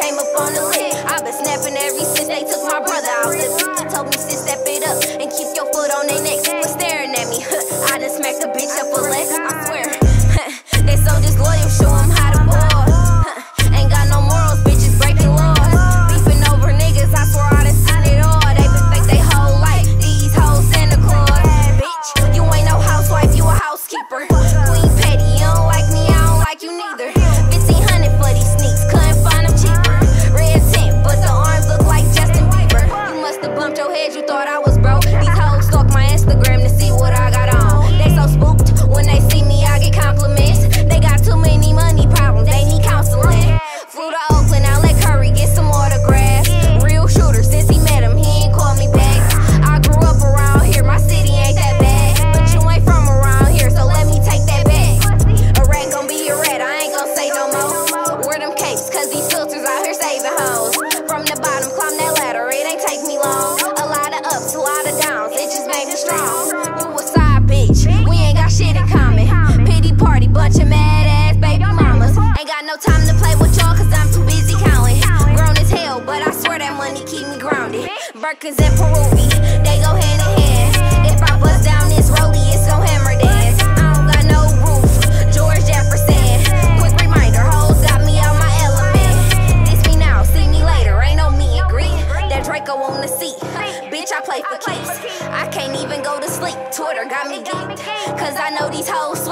came up on the list. I've been snapping every since they took my brother out the Americans and Peruvians. They go hand in hand. If I bust down this rollie, it's gon' hammer dance. I don't got no roof, George Jefferson. Quick reminder, hoes got me out my element. This me now, see me later, ain't no meet and greet. That Draco on the seat, bitch, I play for keeps. I can't even go to sleep. Twitter got me geeked, cause I know these hoes